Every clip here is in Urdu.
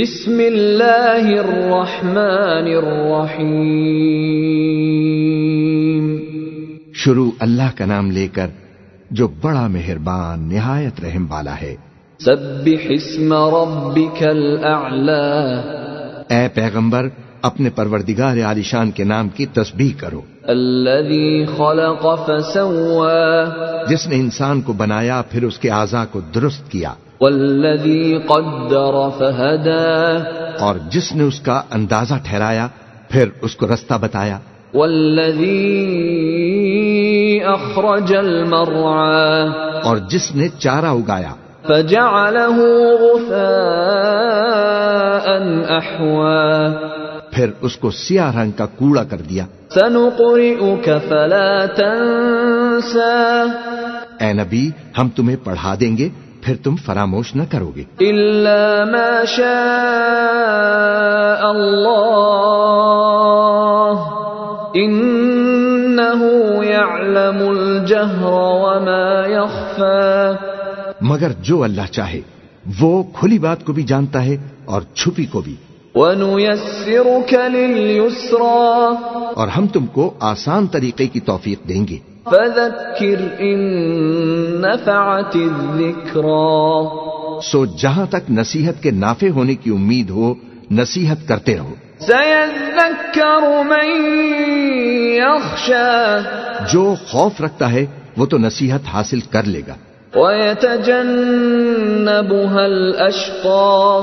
بسم اللہ الرحمن الرحیم۔ شروع اللہ کا نام لے کر جو بڑا مہربان نہایت رحم والا ہے۔ سبح اسم ربک الاعلی اے پیغمبر اپنے پروردگار عالیشان کے نام کی تسبیح کرو۔ الذي خلق فسوى جس نے انسان کو بنایا پھر اس کے اعضاء کو درست کیا۔ والذي قدر فهدى اور جس نے اس کا اندازہ ٹھہرایا پھر اس کو رستہ بتایا۔ والذي اخرج المرعى اور جس نے چارہ اگایا۔ فجعله غثاء۔ پھر اس کو سیاہ رنگ کا کوڑا کر دیا۔ سنقرئك فلا تنسى اے نبی ہم تمہیں پڑھا دیں گے پھر تم فراموش نہ کرو گے۔ إلا ما شاء الله إنه يعلم الجهر وما يخفى مگر جو اللہ چاہے۔ وہ کھلی بات کو بھی جانتا ہے اور چھپی کو بھی۔ ونيسرك لليسرى اور ہم تم کو آسان طریقے کی توفیق دیں گے۔ فذكر إن نفعت الذكرى سو جہاں تک نصیحت کے نافع ہونے کی امید ہو نصیحت کرتے رہو۔ سيذكر من يخشى جو خوف رکھتا ہے وہ تو نصیحت حاصل کر لے گا۔ ويتجنبها الأشقى.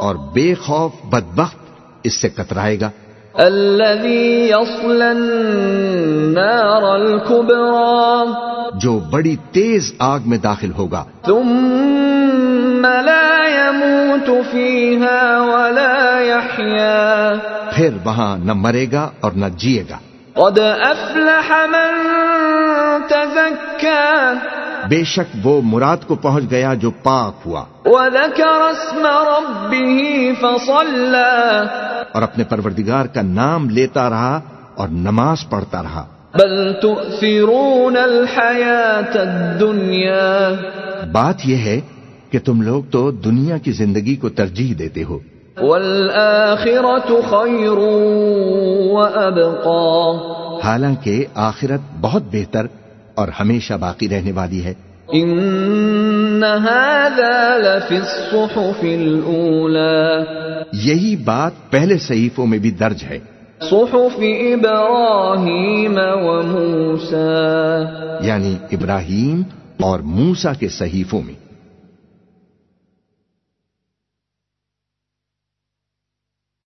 اور بے خوف بدبخت اس سے کترائے گا۔ الذي يصلى النار الكبرى. جو بڑی تیز آگ میں داخل ہوگا۔ ثم لا يموت فيها ولا يحيا. پھر وہاں نہ مرے گا اور نہ جیے گا۔ قد أفلح من تزكى. بے شک وہ مراد کو پہنچ گیا جو پاک ہوا۔ وذكر اسم ربه فصلى اور اپنے پروردگار کا نام لیتا رہا اور نماز پڑھتا رہا۔ بل تؤثرون الحياة الدنيا بات یہ ہے کہ تم لوگ تو دنیا کی زندگی کو ترجیح دیتے ہو۔ والآخرة خير وأبقى حالانکہ آخرت بہت بہتر اور ہمیشہ باقی رہنے والی ہے۔ هذا لفي الصحف الأولى۔ یہی بات پہلے صحیفوں میں بھی درج ہے۔ صحف إبراهيم وموسى۔ یعنی ابراہیم اور موسا کے صحیفوں میں۔